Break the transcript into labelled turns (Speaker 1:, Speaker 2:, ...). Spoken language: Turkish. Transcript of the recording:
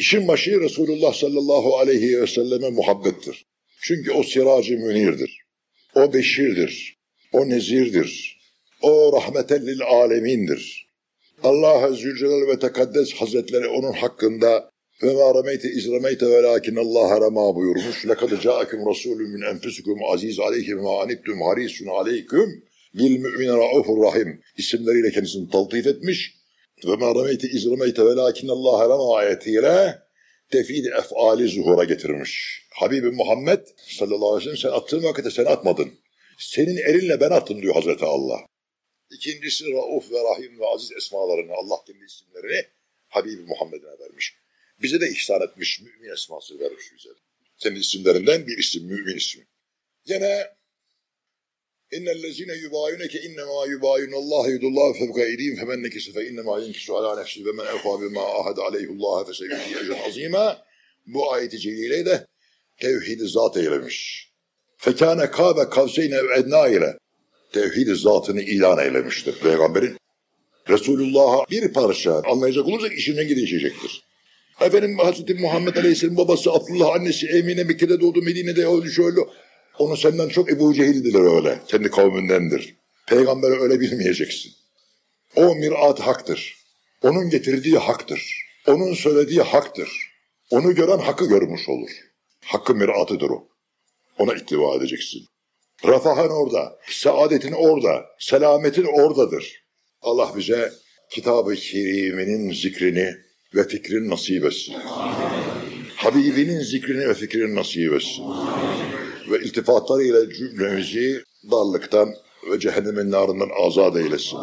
Speaker 1: İşin başı Resulullah sallallahu aleyhi ve selleme muhabbettir. Çünkü o siracı münirdir. O beşirdir. O nezirdir. O rahmeten lil alemindir. Allah Zülcelal ve Tekaddes Hazretleri onun hakkında ve ma rameyte iz rameyte velakin Allah rama buyurmuş. Lekad ca'akum rasulun min enfusikum aziz aleyhi ma anittum harisun aleyküm bil mü'mine raufur rahim isimleriyle kendisini taltif etmiş. Ve ma rameyte iz rameyte velakin Allah rama ayetiyle tefid efali zuhura getirmiş. Habibi Muhammed sallallahu aleyhi ve sellem sen attığın vakitte sen atmadın. Senin elinle ben attım diyor Hazreti Allah. İkincisi Rauf ve Rahim ve Aziz esmalarını Allah kendi isimlerini Habibi Muhammed'ine vermiş. Bize de ihsan etmiş mümin esması vermiş bize. Senin isimlerinden bir isim, mümin ismi. Gene İnnellezine yubayuneke innema yubayunallah yudullah fevka eydihim femen nekisi fe innema yenkisu ala nefsi ve men evfa bima ahad aleyhullah fe seyyuti ecren azime. Bu ayeti celiyle de tevhidi zat eylemiş. Fekâne kâbe kavseyne ednâ ile tevhid zatını ilan eylemiştir peygamberin. Resulullah'a bir parça anlayacak olursak işinden gidecektir. Efendim Hazreti Muhammed Aleyhisselam babası Abdullah annesi Emine Mekke'de doğdu Medine'de öyle şöyle. Onu senden çok Ebu Cehil'diler öyle. Kendi kavmindendir. Peygamberi öyle bilmeyeceksin. O mirat haktır. Onun getirdiği haktır. Onun söylediği haktır. Onu gören hakkı görmüş olur. Hakkı miratıdır o. Ona ittiba edeceksin. Refahın orada, saadetin orada, selametin oradadır. Allah bize kitab-ı keriminin zikrini ve fikrini nasip etsin. Habibinin zikrini ve fikrini nasip etsin. Ve iltifatlarıyla cümlemizi darlıktan ve cehennemin narından azat eylesin.